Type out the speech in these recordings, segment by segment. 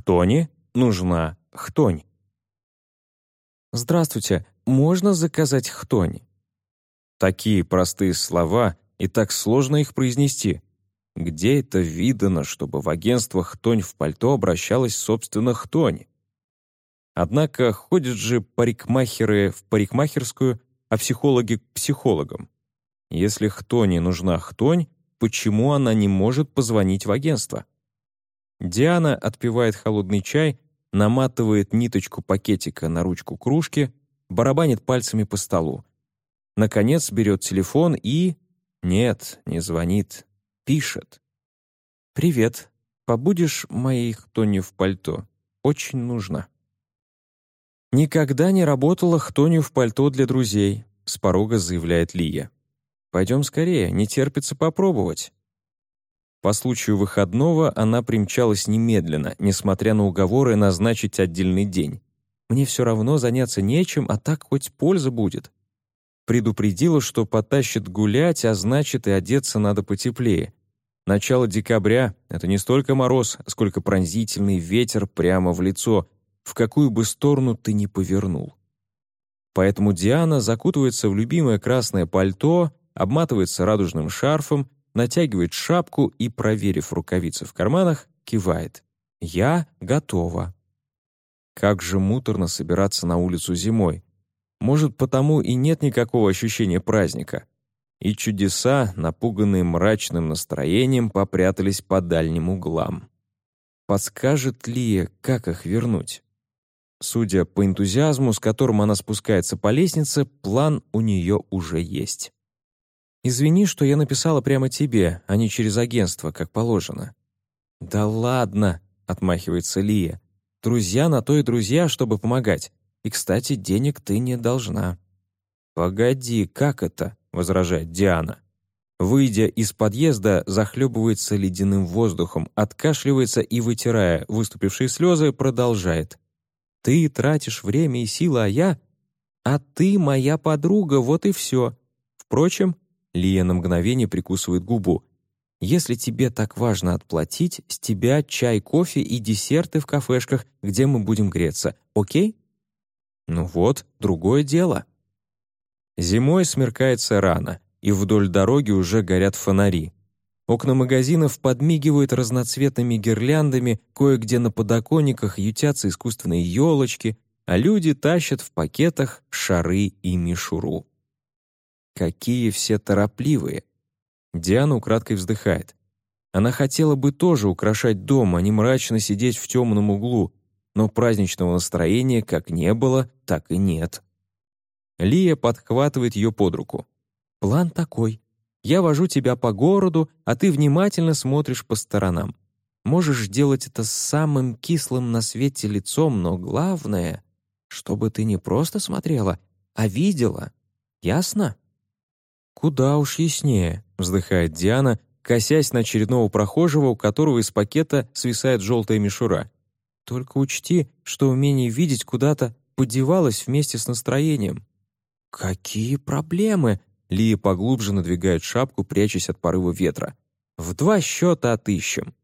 Хтони нужна хтонь. «Здравствуйте, можно заказать хтонь?» Такие простые слова, и так сложно их произнести. Где это видано, чтобы в агентствах хтонь в пальто обращалась, собственно, хтонь? Однако ходят же парикмахеры в парикмахерскую, а психологи к психологам. Если хтони нужна хтонь, почему она не может позвонить в агентство? Диана отпивает холодный чай, наматывает ниточку пакетика на ручку кружки, барабанит пальцами по столу. Наконец берет телефон и... Нет, не звонит. Пишет. «Привет. Побудешь моей хтонью в пальто? Очень нужно». «Никогда не работала хтонью в пальто для друзей», — с порога заявляет Лия. «Пойдем скорее, не терпится попробовать». По случаю выходного она примчалась немедленно, несмотря на уговоры назначить отдельный день. «Мне все равно заняться нечем, а так хоть польза будет». Предупредила, что потащит гулять, а значит и одеться надо потеплее. Начало декабря — это не столько мороз, сколько пронзительный ветер прямо в лицо — в какую бы сторону ты ни повернул. Поэтому Диана закутывается в любимое красное пальто, обматывается радужным шарфом, натягивает шапку и, проверив рукавицы в карманах, кивает. «Я готова». Как же муторно собираться на улицу зимой. Может, потому и нет никакого ощущения праздника. И чудеса, напуганные мрачным настроением, попрятались по дальним углам. Подскажет ли, как их вернуть? Судя по энтузиазму, с которым она спускается по лестнице, план у нее уже есть. «Извини, что я написала прямо тебе, а не через агентство, как положено». «Да ладно», — отмахивается Лия. «Друзья на то и друзья, чтобы помогать. И, кстати, денег ты не должна». «Погоди, как это?» — возражает Диана. Выйдя из подъезда, захлебывается ледяным воздухом, откашливается и, вытирая выступившие слезы, продолжает. Ты тратишь время и силы, а я... А ты моя подруга, вот и все. Впрочем, Лия на мгновение прикусывает губу. Если тебе так важно отплатить, с тебя чай, кофе и десерты в кафешках, где мы будем греться, окей? Ну вот, другое дело. Зимой смеркается рано, и вдоль дороги уже горят фонари. Окна магазинов подмигивают разноцветными гирляндами, кое-где на подоконниках ютятся искусственные елочки, а люди тащат в пакетах шары и мишуру. Какие все торопливые! Диана украдкой вздыхает. Она хотела бы тоже украшать дом, а не мрачно сидеть в темном углу, но праздничного настроения как не было, так и нет. Лия подхватывает ее под руку. «План такой. Я вожу тебя по городу, а ты внимательно смотришь по сторонам. Можешь делать это с самым кислым на свете лицом, но главное, чтобы ты не просто смотрела, а видела. Ясно? «Куда уж яснее», — вздыхает Диана, косясь на очередного прохожего, у которого из пакета свисает желтая мишура. «Только учти, что умение видеть куда-то подевалось вместе с настроением». «Какие проблемы?» Лия поглубже надвигает шапку, прячась от порыва ветра. «В два счета отыщем».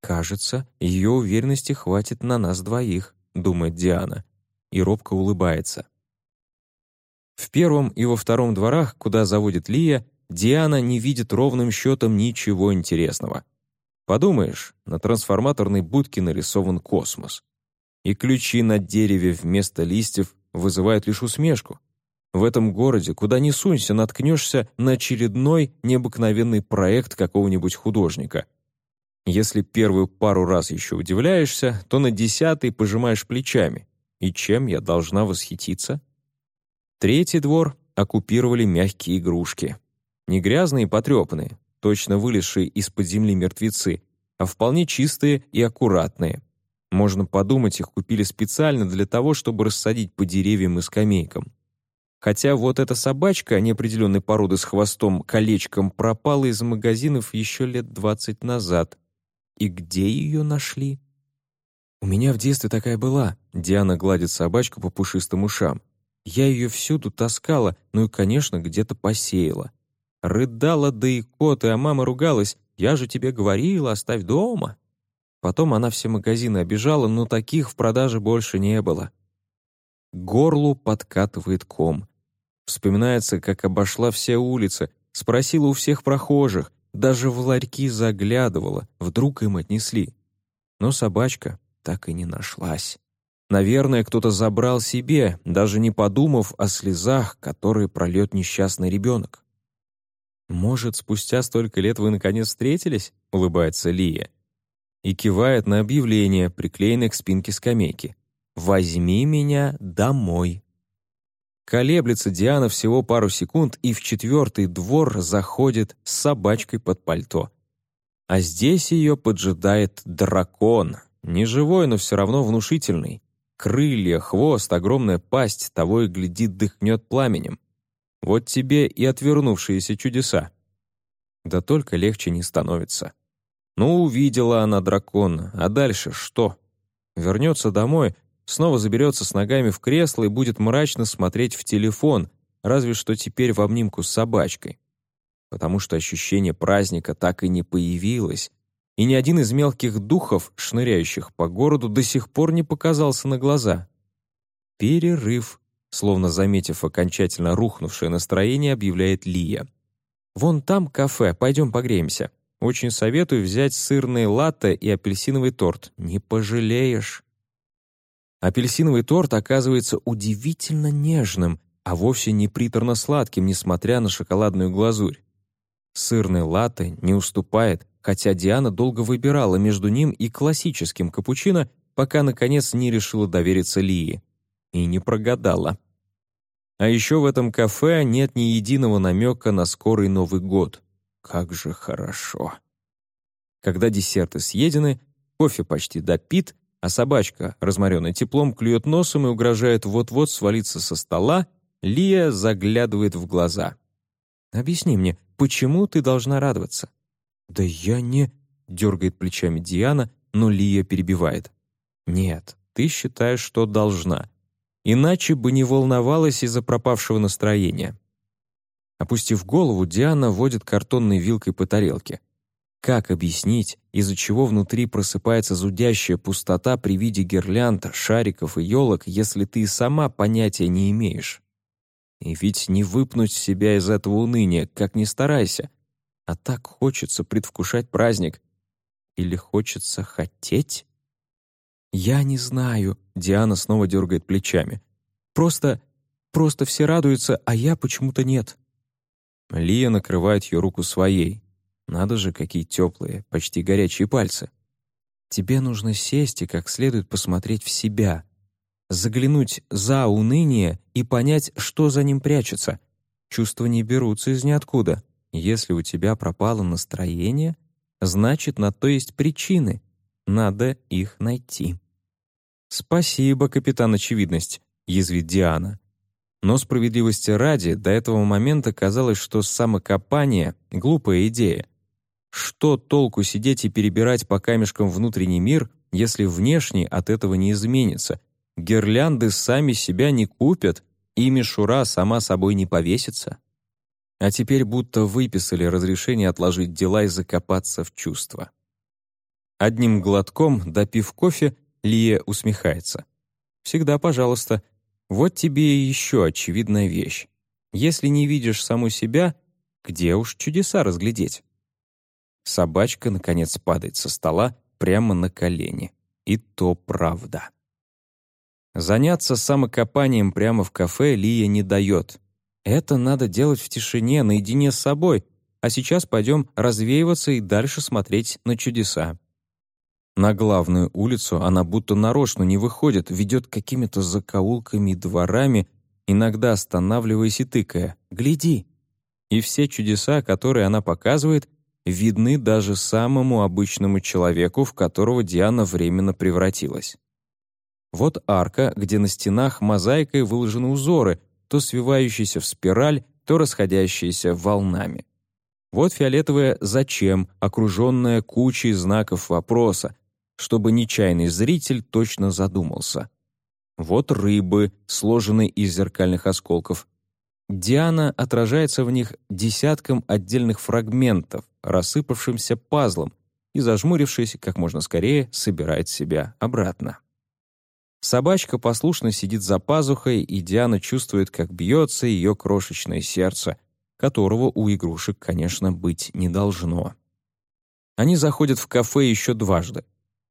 «Кажется, ее уверенности хватит на нас двоих», — думает Диана, и робко улыбается. В первом и во втором дворах, куда заводит Лия, Диана не видит ровным счетом ничего интересного. Подумаешь, на трансформаторной будке нарисован космос. И ключи на дереве вместо листьев вызывают лишь усмешку. В этом городе, куда ни сунься, наткнешься на очередной необыкновенный проект какого-нибудь художника. Если первую пару раз еще удивляешься, то на десятый пожимаешь плечами. И чем я должна восхититься? Третий двор оккупировали мягкие игрушки. Не грязные и потрепанные, точно вылезшие из-под земли мертвецы, а вполне чистые и аккуратные. Можно подумать, их купили специально для того, чтобы рассадить по деревьям и скамейкам. Хотя вот эта собачка неопределенной породы с хвостом-колечком пропала из магазинов еще лет двадцать назад. И где ее нашли? «У меня в детстве такая была», — Диана гладит собачку по пушистым ушам. «Я ее всюду таскала, ну и, конечно, где-то посеяла. Рыдала да и кот, а мама ругалась. «Я же тебе говорила, оставь дома». Потом она все магазины обижала, но таких в продаже больше не было. Горлу подкатывает ком. Вспоминается, как обошла все улицы, спросила у всех прохожих, даже в ларьки заглядывала, вдруг им отнесли. Но собачка так и не нашлась. Наверное, кто-то забрал себе, даже не подумав о слезах, которые прольет несчастный ребенок. «Может, спустя столько лет вы наконец встретились?» — улыбается Лия. И кивает на объявление, приклеенное к спинке скамейки. «Возьми меня домой». Колеблется Диана всего пару секунд и в четвертый двор заходит с собачкой под пальто. А здесь ее поджидает дракон. Не живой, но все равно внушительный. Крылья, хвост, огромная пасть, того и глядит, дыхнет пламенем. Вот тебе и отвернувшиеся чудеса. Да только легче не становится. Ну, увидела она дракона, а дальше что? Вернется домой, снова заберется с ногами в кресло и будет мрачно смотреть в телефон, разве что теперь в обнимку с собачкой. Потому что ощущение праздника так и не появилось, и ни один из мелких духов, шныряющих по городу, до сих пор не показался на глаза. Перерыв, словно заметив окончательно рухнувшее настроение, объявляет Лия. «Вон там кафе, пойдем погреемся. Очень советую взять сырные латте и апельсиновый торт. Не пожалеешь». Апельсиновый торт оказывается удивительно нежным, а вовсе не приторно-сладким, несмотря на шоколадную глазурь. Сырный латте не уступает, хотя Диана долго выбирала между ним и классическим капучино, пока, наконец, не решила довериться Лии. И не прогадала. А еще в этом кафе нет ни единого намека на скорый Новый год. Как же хорошо. Когда десерты съедены, кофе почти допит, а собачка, разморенная теплом, клюет носом и угрожает вот-вот свалиться со стола, Лия заглядывает в глаза. «Объясни мне, почему ты должна радоваться?» «Да я не...» — дергает плечами Диана, но Лия перебивает. «Нет, ты считаешь, что должна. Иначе бы не волновалась из-за пропавшего настроения». Опустив голову, Диана водит картонной вилкой по тарелке. Как объяснить, из-за чего внутри просыпается зудящая пустота при виде гирлянд, шариков и елок, если ты сама понятия не имеешь? И ведь не выпнуть себя из этого уныния, как ни старайся — а так хочется предвкушать праздник. Или хочется хотеть? «Я не знаю», — Диана снова дергает плечами. «Просто, просто все радуются, а я почему-то нет». Лия накрывает ее руку своей. Надо же, какие теплые, почти горячие пальцы. Тебе нужно сесть и как следует посмотреть в себя, заглянуть за уныние и понять, что за ним прячется. Чувства не берутся из ниоткуда. Если у тебя пропало настроение, значит, на то есть причины. Надо их найти. «Спасибо, капитан Очевидность», — язвит Диана. Но справедливости ради, до этого момента казалось, что самокопание — глупая идея. Что толку сидеть и перебирать по камешкам внутренний мир, если внешний от этого не изменится? Гирлянды сами себя не купят, и мишура сама собой не повесится а теперь будто выписали разрешение отложить дела и закопаться в чувства. Одним глотком, допив кофе, Лия усмехается. «Всегда пожалуйста. Вот тебе еще очевидная вещь. Если не видишь саму себя, где уж чудеса разглядеть?» Собачка, наконец, падает со стола прямо на колени. И то правда. Заняться самокопанием прямо в кафе Лия не дает. Это надо делать в тишине, наедине с собой, а сейчас пойдем развеиваться и дальше смотреть на чудеса. На главную улицу она будто нарочно не выходит, ведет какими-то закоулками и дворами, иногда останавливаясь и тыкая. «Гляди!» И все чудеса, которые она показывает, видны даже самому обычному человеку, в которого Диана временно превратилась. Вот арка, где на стенах мозаикой выложены узоры — то свивающийся в спираль, то расходящиеся волнами. Вот фиолетовое «зачем», окруженное кучей знаков вопроса, чтобы нечаянный зритель точно задумался. Вот рыбы, сложенные из зеркальных осколков. Диана отражается в них десятком отдельных фрагментов, рассыпавшимся пазлом, и, зажмурившись, как можно скорее собирает себя обратно. Собачка послушно сидит за пазухой, и Диана чувствует, как бьется ее крошечное сердце, которого у игрушек, конечно, быть не должно. Они заходят в кафе еще дважды.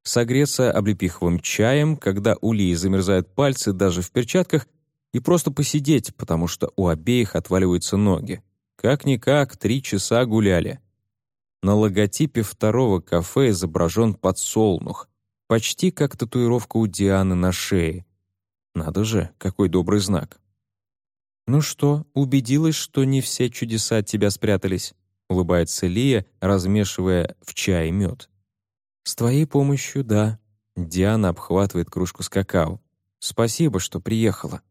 Согреться облепиховым чаем, когда у Лии замерзают пальцы даже в перчатках, и просто посидеть, потому что у обеих отваливаются ноги. Как-никак, три часа гуляли. На логотипе второго кафе изображен подсолнух, почти как татуировка у Дианы на шее. Надо же, какой добрый знак. «Ну что, убедилась, что не все чудеса от тебя спрятались?» — улыбается Лия, размешивая в чай мед. «С твоей помощью, да». Диана обхватывает кружку с какао. «Спасибо, что приехала».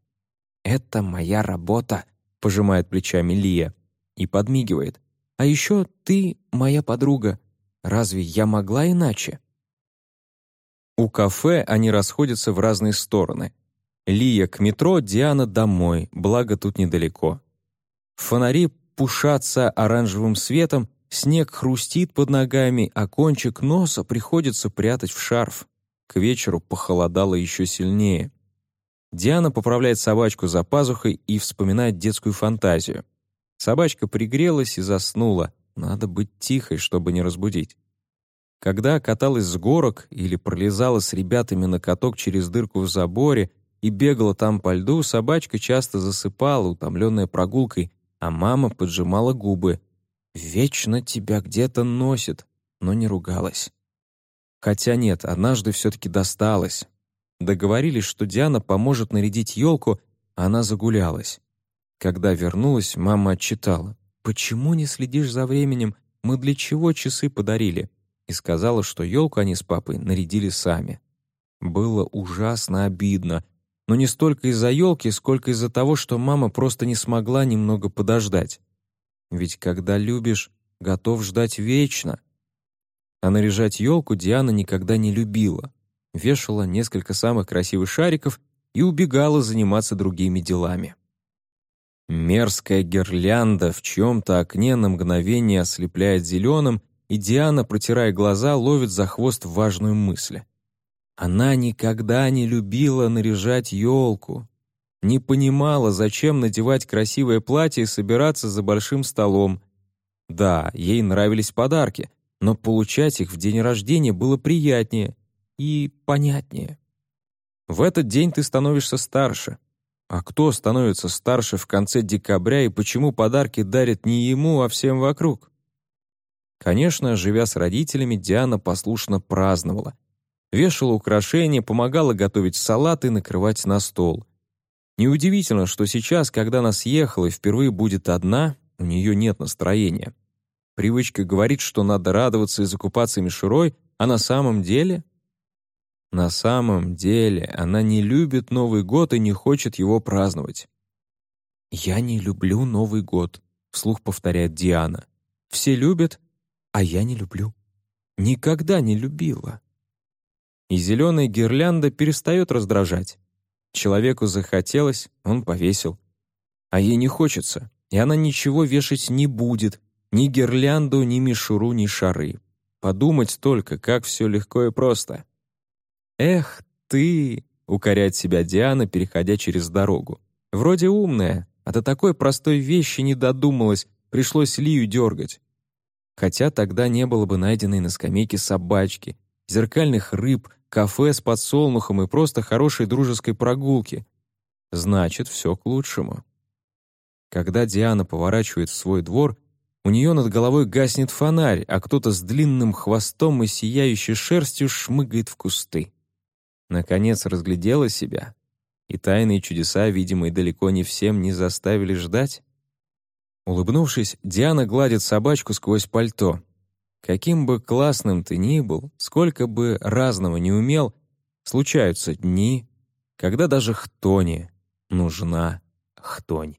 «Это моя работа», — пожимает плечами Лия и подмигивает. «А еще ты моя подруга. Разве я могла иначе?» Кафе они расходятся в разные стороны. Лия к метро, Диана домой, благо тут недалеко. Фонари пушатся оранжевым светом, снег хрустит под ногами, а кончик носа приходится прятать в шарф. К вечеру похолодало еще сильнее. Диана поправляет собачку за пазухой и вспоминает детскую фантазию. Собачка пригрелась и заснула. Надо быть тихой, чтобы не разбудить. Когда каталась с горок или пролезала с ребятами на каток через дырку в заборе и бегала там по льду, собачка часто засыпала, утомленная прогулкой, а мама поджимала губы. «Вечно тебя где-то носит», но не ругалась. Хотя нет, однажды все-таки досталось. Договорились, что Диана поможет нарядить елку, а она загулялась. Когда вернулась, мама отчитала. «Почему не следишь за временем? Мы для чего часы подарили?» И сказала, что елку они с папой нарядили сами. Было ужасно обидно, но не столько из-за елки, сколько из-за того, что мама просто не смогла немного подождать. Ведь когда любишь, готов ждать вечно. А наряжать елку Диана никогда не любила вешала несколько самых красивых шариков и убегала заниматься другими делами. Мерзкая гирлянда в чьем-то окне на мгновение ослепляет зеленым, и Диана, протирая глаза, ловит за хвост важную мысль. Она никогда не любила наряжать елку, не понимала, зачем надевать красивое платье и собираться за большим столом. Да, ей нравились подарки, но получать их в день рождения было приятнее, и понятнее. В этот день ты становишься старше. А кто становится старше в конце декабря и почему подарки дарят не ему, а всем вокруг? Конечно, живя с родителями, Диана послушно праздновала. Вешала украшения, помогала готовить салат и накрывать на стол. Неудивительно, что сейчас, когда она съехала и впервые будет одна, у нее нет настроения. Привычка говорит, что надо радоваться и закупаться мишурой, а на самом деле на самом деле она не любит Новый год и не хочет его праздновать. «Я не люблю Новый год», — вслух повторяет Диана. «Все любят, а я не люблю. Никогда не любила». И зеленая гирлянда перестает раздражать. Человеку захотелось, он повесил. А ей не хочется, и она ничего вешать не будет, ни гирлянду, ни мишуру, ни шары. Подумать только, как все легко и просто. «Эх, ты!» — укоряет себя Диана, переходя через дорогу. «Вроде умная, а до такой простой вещи не додумалась, пришлось Лию дергать». Хотя тогда не было бы найденной на скамейке собачки, зеркальных рыб, кафе с подсолнухом и просто хорошей дружеской прогулки. Значит, все к лучшему. Когда Диана поворачивает в свой двор, у нее над головой гаснет фонарь, а кто-то с длинным хвостом и сияющей шерстью шмыгает в кусты наконец разглядела себя, и тайные чудеса, видимо, далеко не всем не заставили ждать? Улыбнувшись, Диана гладит собачку сквозь пальто. Каким бы классным ты ни был, сколько бы разного не умел, случаются дни, когда даже хтони нужна хтонь.